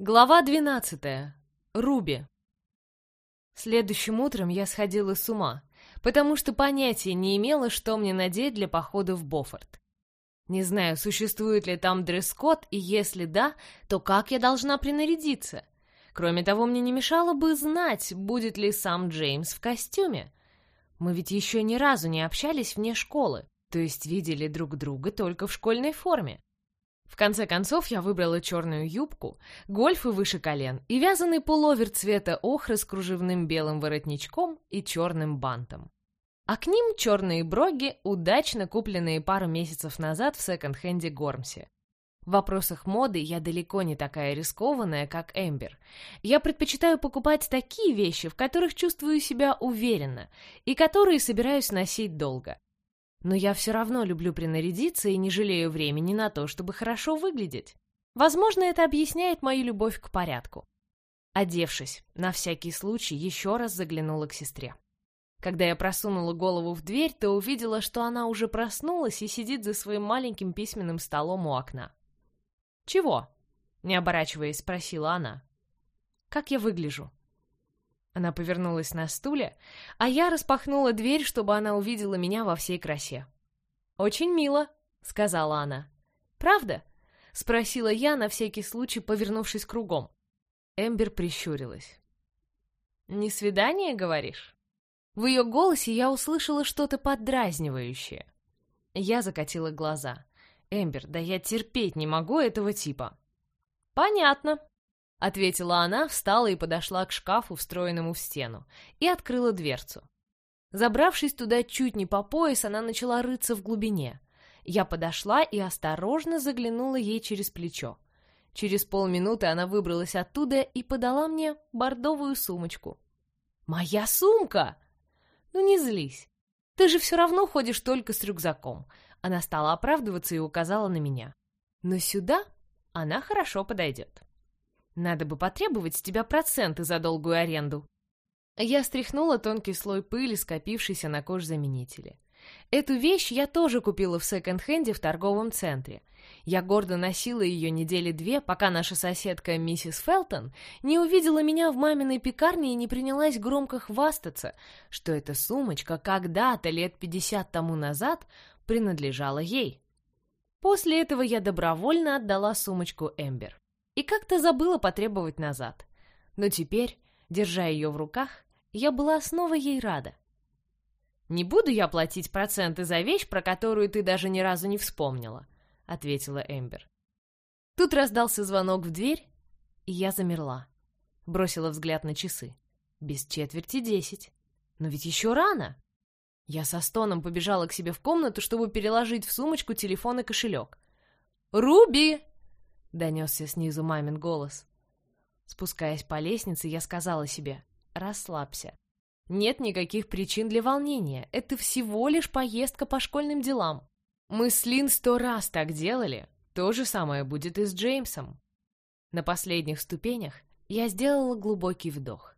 Глава 12. Руби. Следующим утром я сходила с ума, потому что понятия не имела, что мне надеть для похода в Бофорт. Не знаю, существует ли там дресс-код, и если да, то как я должна принарядиться? Кроме того, мне не мешало бы знать, будет ли сам Джеймс в костюме. Мы ведь еще ни разу не общались вне школы, то есть видели друг друга только в школьной форме. В конце концов, я выбрала черную юбку, гольфы выше колен и вязаный пуловер цвета охры с кружевным белым воротничком и черным бантом. А к ним черные броги, удачно купленные пару месяцев назад в секонд-хенде Гормсе. В вопросах моды я далеко не такая рискованная, как Эмбер. Я предпочитаю покупать такие вещи, в которых чувствую себя уверенно и которые собираюсь носить долго. Но я все равно люблю принарядиться и не жалею времени на то, чтобы хорошо выглядеть. Возможно, это объясняет мою любовь к порядку. Одевшись, на всякий случай еще раз заглянула к сестре. Когда я просунула голову в дверь, то увидела, что она уже проснулась и сидит за своим маленьким письменным столом у окна. «Чего?» — не оборачиваясь, спросила она. «Как я выгляжу?» Она повернулась на стуле, а я распахнула дверь, чтобы она увидела меня во всей красе. «Очень мило», — сказала она. «Правда?» — спросила я, на всякий случай повернувшись кругом. Эмбер прищурилась. «Не свидание, говоришь?» В ее голосе я услышала что-то поддразнивающее. Я закатила глаза. «Эмбер, да я терпеть не могу этого типа». «Понятно», — ответила она, встала и подошла к шкафу, встроенному в стену, и открыла дверцу. Забравшись туда чуть не по пояс, она начала рыться в глубине. Я подошла и осторожно заглянула ей через плечо. Через полминуты она выбралась оттуда и подала мне бордовую сумочку. «Моя сумка!» «Ну не злись. Ты же все равно ходишь только с рюкзаком». Она стала оправдываться и указала на меня. «Но сюда она хорошо подойдет». Надо бы потребовать с тебя проценты за долгую аренду. Я стряхнула тонкий слой пыли, скопившийся на кожзаменителе. Эту вещь я тоже купила в секонд-хенде в торговом центре. Я гордо носила ее недели две, пока наша соседка миссис Фелтон не увидела меня в маминой пекарне и не принялась громко хвастаться, что эта сумочка когда-то лет пятьдесят тому назад принадлежала ей. После этого я добровольно отдала сумочку Эмбер и как-то забыла потребовать назад. Но теперь, держа ее в руках, я была снова ей рада. «Не буду я платить проценты за вещь, про которую ты даже ни разу не вспомнила», — ответила Эмбер. Тут раздался звонок в дверь, и я замерла. Бросила взгляд на часы. Без четверти десять. Но ведь еще рано. Я со стоном побежала к себе в комнату, чтобы переложить в сумочку телефон и кошелек. «Руби!» — донесся снизу мамин голос. Спускаясь по лестнице, я сказала себе «Расслабься. Нет никаких причин для волнения. Это всего лишь поездка по школьным делам. Мы с Лин сто раз так делали. То же самое будет и с Джеймсом». На последних ступенях я сделала глубокий вдох.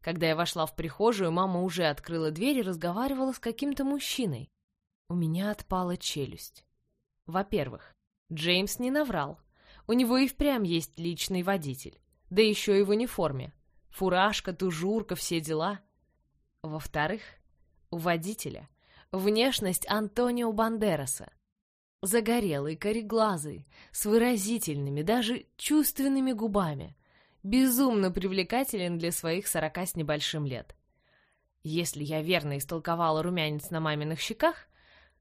Когда я вошла в прихожую, мама уже открыла дверь и разговаривала с каким-то мужчиной. У меня отпала челюсть. Во-первых, Джеймс не наврал. У него и впрямь есть личный водитель. Да еще и в униформе. Фуражка, тужурка, все дела. Во-вторых, у водителя внешность Антонио Бандераса. Загорелый, кореглазый, с выразительными, даже чувственными губами. Безумно привлекателен для своих сорока с небольшим лет. Если я верно истолковала румянец на маминых щеках,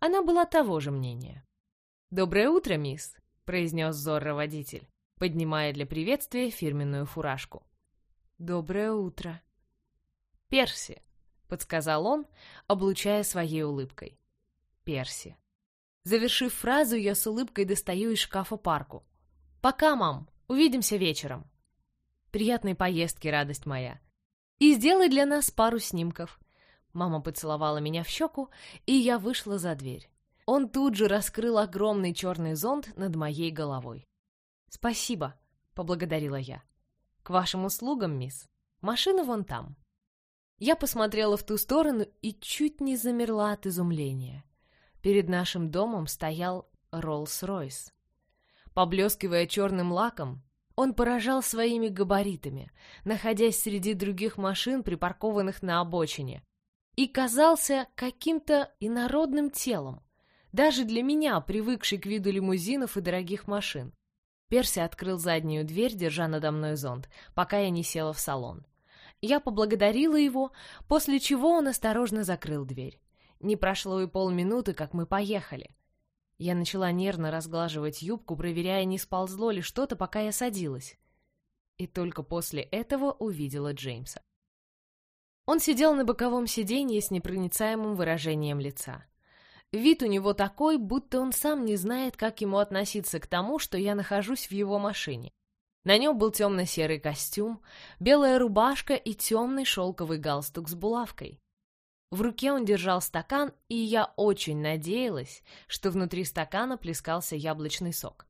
она была того же мнения. «Доброе утро, мисс!» Произнес Зорро водитель, поднимая для приветствия фирменную фуражку. «Доброе утро!» «Перси!» — подсказал он, облучая своей улыбкой. «Перси!» Завершив фразу, я с улыбкой достаю из шкафа парку. «Пока, мам! Увидимся вечером!» «Приятной поездки, радость моя!» «И сделай для нас пару снимков!» Мама поцеловала меня в щеку, и я вышла за дверь. Он тут же раскрыл огромный черный зонт над моей головой. «Спасибо», — поблагодарила я. «К вашим услугам, мисс. Машина вон там». Я посмотрела в ту сторону и чуть не замерла от изумления. Перед нашим домом стоял Роллс-Ройс. Поблескивая черным лаком, Он поражал своими габаритами, находясь среди других машин, припаркованных на обочине, и казался каким-то инородным телом, даже для меня, привыкшей к виду лимузинов и дорогих машин. Перси открыл заднюю дверь, держа надо мной зонт, пока я не села в салон. Я поблагодарила его, после чего он осторожно закрыл дверь. Не прошло и полминуты, как мы поехали. Я начала нервно разглаживать юбку, проверяя, не сползло ли что-то, пока я садилась. И только после этого увидела Джеймса. Он сидел на боковом сиденье с непроницаемым выражением лица. Вид у него такой, будто он сам не знает, как ему относиться к тому, что я нахожусь в его машине. На нем был темно-серый костюм, белая рубашка и темный шелковый галстук с булавкой. В руке он держал стакан, и я очень надеялась, что внутри стакана плескался яблочный сок.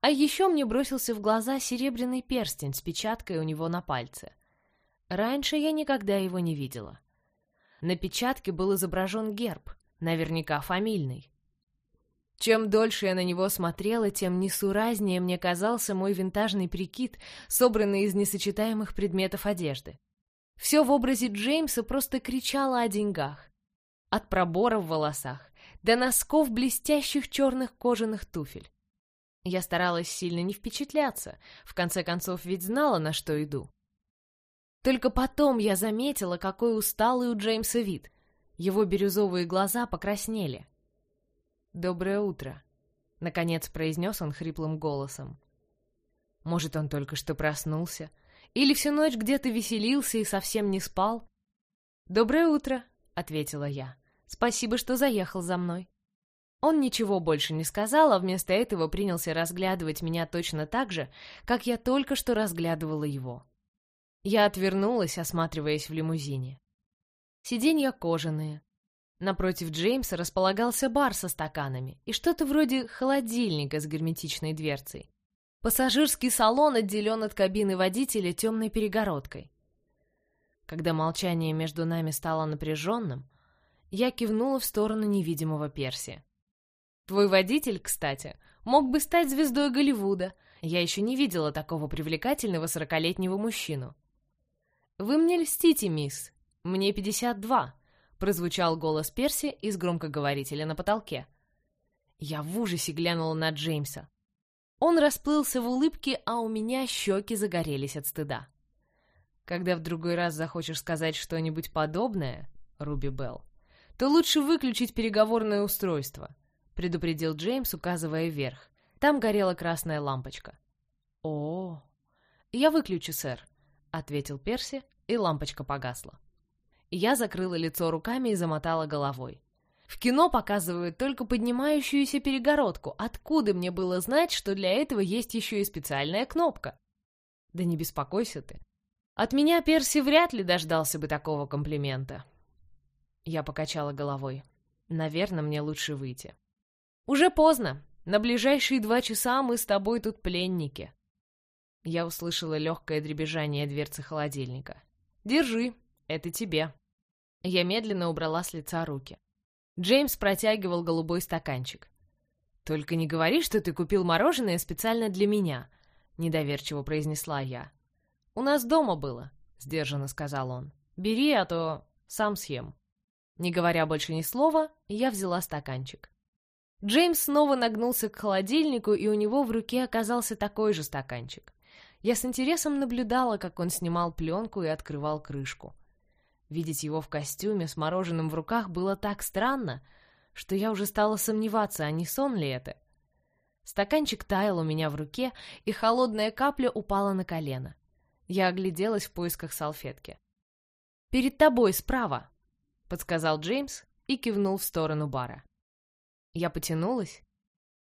А еще мне бросился в глаза серебряный перстень с печаткой у него на пальце. Раньше я никогда его не видела. На печатке был изображен герб, наверняка фамильный. Чем дольше я на него смотрела, тем несуразнее мне казался мой винтажный прикид, собранный из несочетаемых предметов одежды. Все в образе Джеймса просто кричало о деньгах. От пробора в волосах до носков блестящих черных кожаных туфель. Я старалась сильно не впечатляться, в конце концов ведь знала, на что иду. Только потом я заметила, какой усталый у Джеймса вид. Его бирюзовые глаза покраснели. «Доброе утро», — наконец произнес он хриплым голосом. Может, он только что проснулся? Или всю ночь где-то веселился и совсем не спал? «Доброе утро», — ответила я. «Спасибо, что заехал за мной». Он ничего больше не сказал, а вместо этого принялся разглядывать меня точно так же, как я только что разглядывала его. Я отвернулась, осматриваясь в лимузине. Сиденья кожаные. Напротив Джеймса располагался бар со стаканами и что-то вроде холодильника с герметичной дверцей. Пассажирский салон отделен от кабины водителя темной перегородкой. Когда молчание между нами стало напряженным, я кивнула в сторону невидимого Перси. «Твой водитель, кстати, мог бы стать звездой Голливуда. Я еще не видела такого привлекательного сорокалетнего мужчину». «Вы мне льстите, мисс», «Мне 52», — прозвучал голос Перси из громкоговорителя на потолке. Я в ужасе глянула на Джеймса. Он расплылся в улыбке, а у меня щеки загорелись от стыда. Когда в другой раз захочешь сказать что-нибудь подобное, Руби Белл, то лучше выключить переговорное устройство, предупредил Джеймс, указывая вверх. Там горела красная лампочка. О, я выключу, сэр, ответил Перси, и лампочка погасла. Я закрыла лицо руками и замотала головой. В кино показывают только поднимающуюся перегородку. Откуда мне было знать, что для этого есть еще и специальная кнопка? Да не беспокойся ты. От меня Перси вряд ли дождался бы такого комплимента. Я покачала головой. Наверное, мне лучше выйти. Уже поздно. На ближайшие два часа мы с тобой тут пленники. Я услышала легкое дребезжание дверцы холодильника. Держи, это тебе. Я медленно убрала с лица руки. Джеймс протягивал голубой стаканчик. «Только не говори, что ты купил мороженое специально для меня», — недоверчиво произнесла я. «У нас дома было», — сдержанно сказал он. «Бери, а то сам съем». Не говоря больше ни слова, я взяла стаканчик. Джеймс снова нагнулся к холодильнику, и у него в руке оказался такой же стаканчик. Я с интересом наблюдала, как он снимал пленку и открывал крышку. Видеть его в костюме с мороженым в руках было так странно, что я уже стала сомневаться, а не сон ли это. Стаканчик таял у меня в руке, и холодная капля упала на колено. Я огляделась в поисках салфетки. «Перед тобой, справа», — подсказал Джеймс и кивнул в сторону бара. Я потянулась,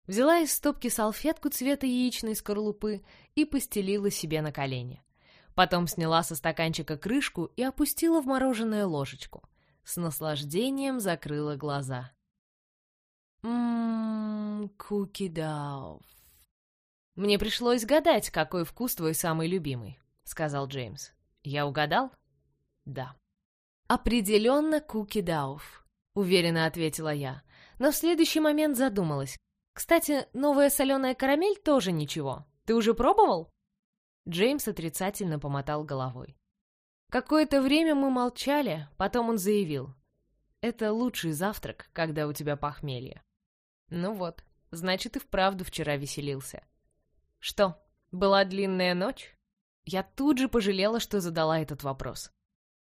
взяла из стопки салфетку цвета яичной скорлупы и постелила себе на колени. Потом сняла со стаканчика крышку и опустила в мороженое ложечку. С наслаждением закрыла глаза. Ммм, куки-дауф. «Мне пришлось гадать, какой вкус твой самый любимый», — сказал Джеймс. «Я угадал?» «Да». «Определенно куки-дауф», — уверенно ответила я. Но в следующий момент задумалась. «Кстати, новая соленая карамель тоже ничего. Ты уже пробовал?» Джеймс отрицательно помотал головой. Какое-то время мы молчали, потом он заявил. «Это лучший завтрак, когда у тебя похмелье». Ну вот, значит, и вправду вчера веселился. Что, была длинная ночь? Я тут же пожалела, что задала этот вопрос.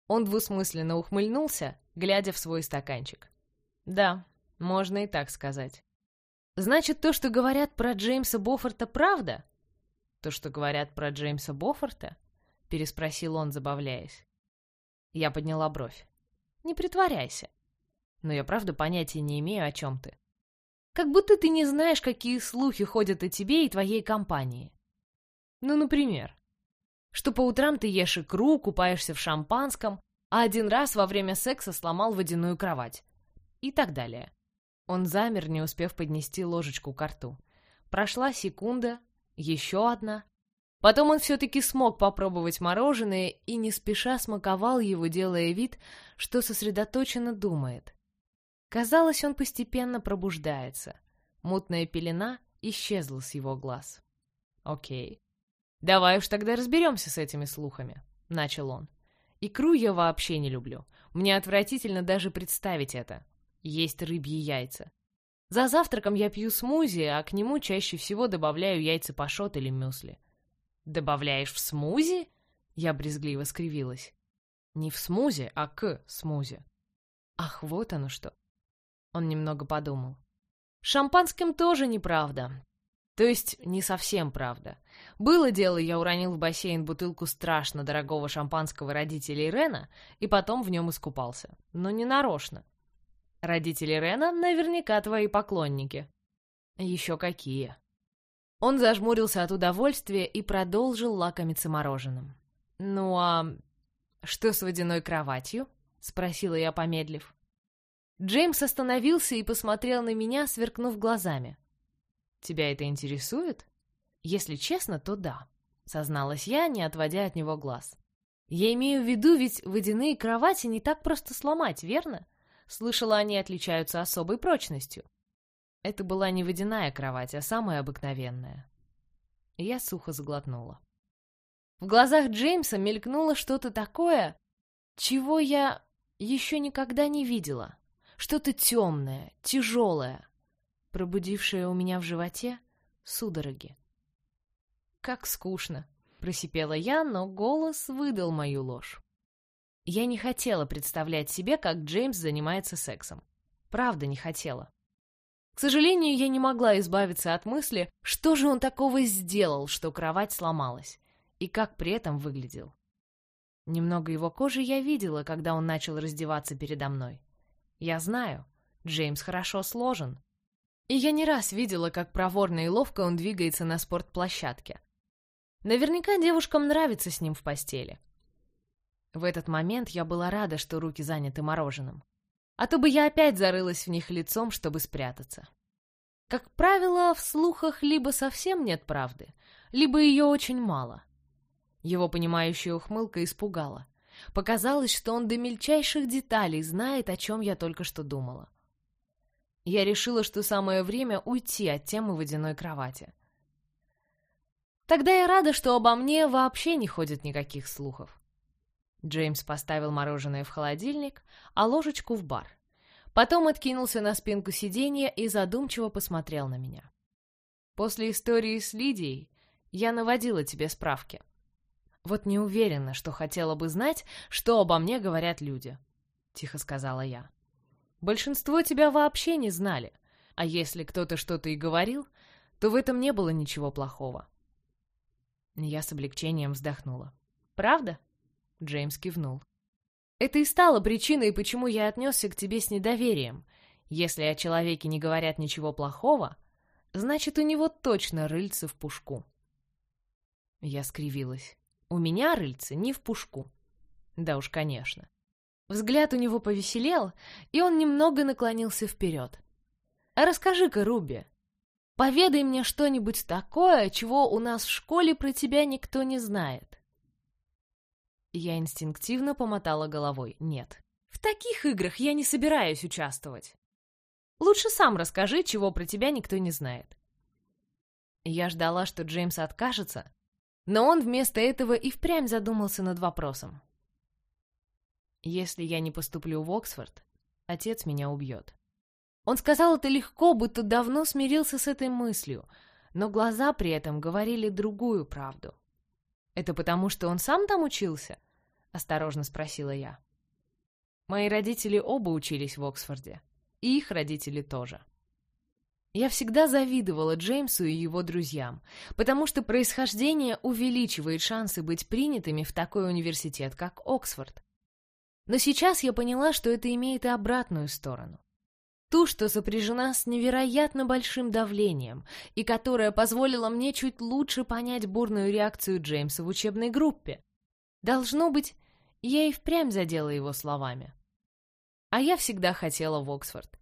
Он двусмысленно ухмыльнулся, глядя в свой стаканчик. Да, можно и так сказать. Значит, то, что говорят про Джеймса Боффорта, правда? То, что говорят про Джеймса Боффорта? Переспросил он, забавляясь. Я подняла бровь. Не притворяйся. Но я правда понятия не имею, о чем ты. Как будто ты не знаешь, какие слухи ходят о тебе и твоей компании. Ну, например, что по утрам ты ешь икру, купаешься в шампанском, а один раз во время секса сломал водяную кровать. И так далее. Он замер, не успев поднести ложечку к рту. Прошла секунда, еще одна. Потом он все-таки смог попробовать мороженое и не спеша смаковал его, делая вид, что сосредоточенно думает. Казалось, он постепенно пробуждается. Мутная пелена исчезла с его глаз. «Окей. Давай уж тогда разберемся с этими слухами», — начал он. «Икру я вообще не люблю. Мне отвратительно даже представить это есть рыбьи яйца. За завтраком я пью смузи, а к нему чаще всего добавляю яйца пашот или мюсли. «Добавляешь в смузи?» Я брезгливо скривилась. «Не в смузи, а к смузи». «Ах, вот оно что!» Он немного подумал. «Шампанским тоже неправда. То есть, не совсем правда. Было дело, я уронил в бассейн бутылку страшно дорогого шампанского родителей Рена и потом в нем искупался. Но не нарочно. Родители Рена наверняка твои поклонники. Еще какие. Он зажмурился от удовольствия и продолжил лакомиться мороженым. «Ну а что с водяной кроватью?» — спросила я, помедлив. Джеймс остановился и посмотрел на меня, сверкнув глазами. «Тебя это интересует?» «Если честно, то да», — созналась я, не отводя от него глаз. «Я имею в виду, ведь водяные кровати не так просто сломать, верно? Слышала, они отличаются особой прочностью. Это была не водяная кровать, а самая обыкновенная. Я сухо сглотнула. В глазах Джеймса мелькнуло что-то такое, чего я еще никогда не видела. Что-то темное, тяжелое, пробудившее у меня в животе судороги. «Как скучно!» — просипела я, но голос выдал мою ложь. Я не хотела представлять себе, как Джеймс занимается сексом. Правда, не хотела. К сожалению, я не могла избавиться от мысли, что же он такого сделал, что кровать сломалась, и как при этом выглядел. Немного его кожи я видела, когда он начал раздеваться передо мной. Я знаю, Джеймс хорошо сложен. И я не раз видела, как проворно и ловко он двигается на спортплощадке. Наверняка девушкам нравится с ним в постели. В этот момент я была рада, что руки заняты мороженым. А то бы я опять зарылась в них лицом, чтобы спрятаться. Как правило, в слухах либо совсем нет правды, либо ее очень мало. Его понимающая ухмылка испугала. Показалось, что он до мельчайших деталей знает, о чем я только что думала. Я решила, что самое время уйти от темы водяной кровати. Тогда я рада, что обо мне вообще не ходит никаких слухов. Джеймс поставил мороженое в холодильник, а ложечку в бар. Потом откинулся на спинку сиденья и задумчиво посмотрел на меня. «После истории с Лидией я наводила тебе справки. Вот не уверена, что хотела бы знать, что обо мне говорят люди», — тихо сказала я. «Большинство тебя вообще не знали, а если кто-то что-то и говорил, то в этом не было ничего плохого». Я с облегчением вздохнула. «Правда?» Джеймс кивнул. «Это и стало причиной, почему я отнесся к тебе с недоверием. Если о человеке не говорят ничего плохого, значит, у него точно рыльце в пушку». Я скривилась. «У меня рыльце не в пушку». «Да уж, конечно». Взгляд у него повеселел, и он немного наклонился вперед. «А расскажи-ка, Руби, поведай мне что-нибудь такое, чего у нас в школе про тебя никто не знает». Я инстинктивно помотала головой. Нет. В таких играх я не собираюсь участвовать. Лучше сам расскажи, чего про тебя никто не знает. Я ждала, что Джеймс откажется, Но он вместо этого и впрямь задумался над вопросом. «Если я не поступлю в Оксфорд, отец меня убьет». Он сказал это легко, будто давно смирился с этой мыслью, но глаза при этом говорили другую правду. «Это потому, что он сам там учился?» — осторожно спросила я. Мои родители оба учились в Оксфорде, и их родители тоже. Я всегда завидовала Джеймсу и его друзьям, потому что происхождение увеличивает шансы быть принятыми в такой университет, как Оксфорд. Но сейчас я поняла, что это имеет и обратную сторону. Ту, что сопряжена с невероятно большим давлением и которая позволила мне чуть лучше понять бурную реакцию Джеймса в учебной группе. Должно быть, я и впрямь задела его словами. А я всегда хотела в Оксфорд.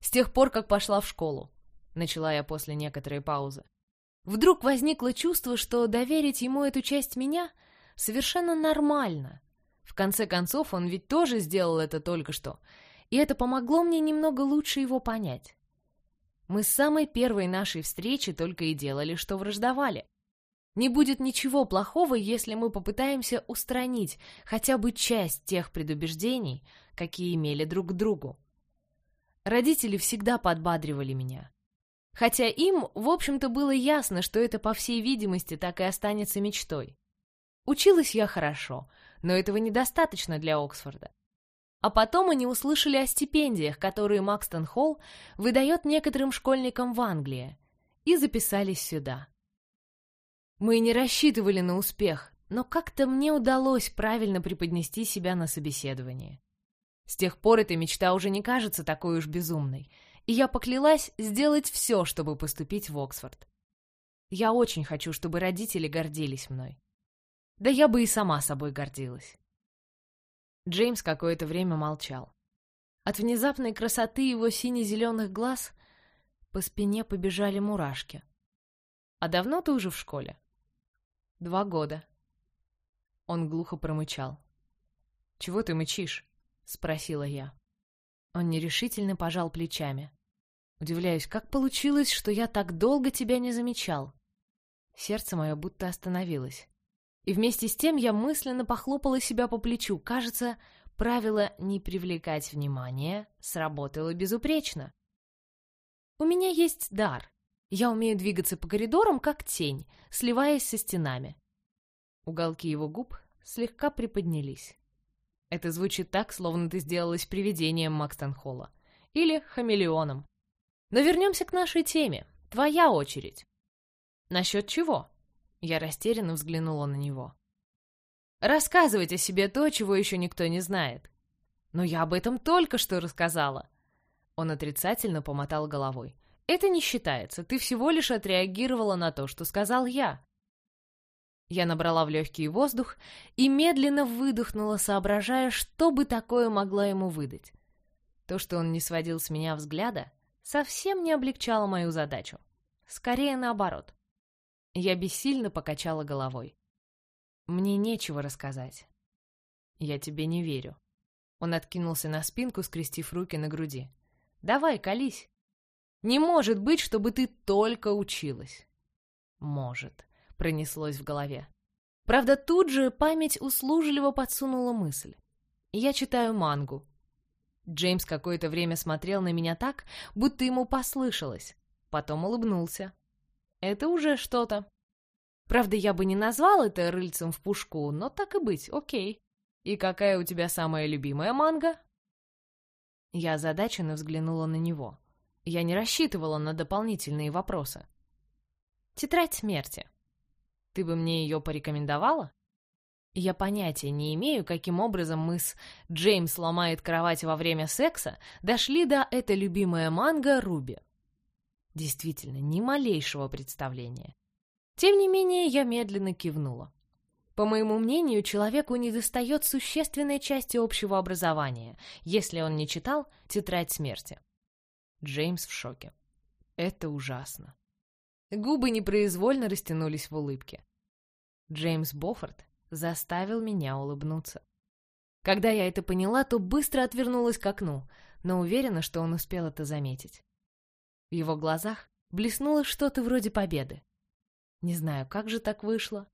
С тех пор, как пошла в школу. Начала я после некоторой паузы. Вдруг возникло чувство, что доверить ему эту часть меня совершенно нормально. В конце концов, он ведь тоже сделал это только что, и это помогло мне немного лучше его понять. Мы с самой первой нашей встречи только и делали, что враждовали. Не будет ничего плохого, если мы попытаемся устранить хотя бы часть тех предубеждений, какие имели друг к другу. Родители всегда подбадривали меня. Хотя им, в общем-то, было ясно, что это, по всей видимости, так и останется мечтой. Училась я хорошо, но этого недостаточно для Оксфорда. А потом они услышали о стипендиях, которые Макстон Холл выдает некоторым школьникам в Англии, и записались сюда. Мы не рассчитывали на успех, но как-то мне удалось правильно преподнести себя на собеседовании. С тех пор эта мечта уже не кажется такой уж безумной — и я поклялась сделать все, чтобы поступить в Оксфорд. Я очень хочу, чтобы родители гордились мной. Да я бы и сама собой гордилась. Джеймс какое-то время молчал. От внезапной красоты его сине-зеленых глаз по спине побежали мурашки. «А давно ты уже в школе?» «Два года». Он глухо промычал. «Чего ты мычишь?» — спросила я. Он нерешительно пожал плечами. Удивляюсь, как получилось, что я так долго тебя не замечал? Сердце мое будто остановилось. И вместе с тем я мысленно похлопала себя по плечу. Кажется, правило «не привлекать внимания» сработало безупречно. У меня есть дар. Я умею двигаться по коридорам, как тень, сливаясь со стенами. Уголки его губ слегка приподнялись. Это звучит так, словно ты сделалась привидением Макстонхолла. Или хамелеоном. Но вернемся к нашей теме. Твоя очередь. Насчет чего? Я растерянно взглянула на него. Рассказывать о себе то, чего еще никто не знает. Но я об этом только что рассказала. Он отрицательно помотал головой. Это не считается. Ты всего лишь отреагировала на то, что сказал я. Я набрала в легкий воздух и медленно выдохнула, соображая, что бы такое могла ему выдать. То, что он не сводил с меня взгляда, совсем не облегчало мою задачу. Скорее наоборот. Я бессильно покачала головой. Мне нечего рассказать. Я тебе не верю. Он откинулся на спинку, скрестив руки на груди. Давай, колись. Не может быть, чтобы ты только училась. Может пронеслось в голове. Правда, тут же память услужливо подсунула мысль. Я читаю мангу. Джеймс какое-то время смотрел на меня так, будто ему послышалось. Потом улыбнулся. Это уже что-то. Правда, я бы не назвал это рыльцем в пушку, но так и быть, окей. И какая у тебя самая любимая манга? Я озадаченно взглянула на него. Я не рассчитывала на дополнительные вопросы. Тетрадь смерти. Ты бы мне ее порекомендовала? Я понятия не имею, каким образом мы с «Джеймс ломает кровать во время секса» дошли до «Это любимая манга Руби». Действительно, ни малейшего представления. Тем не менее, я медленно кивнула. По моему мнению, человеку недостает существенной части общего образования, если он не читал «Тетрадь смерти». Джеймс в шоке. Это ужасно. Губы непроизвольно растянулись в улыбке. Джеймс Боффорд заставил меня улыбнуться. Когда я это поняла, то быстро отвернулась к окну, но уверена, что он успел это заметить. В его глазах блеснуло что-то вроде победы. Не знаю, как же так вышло.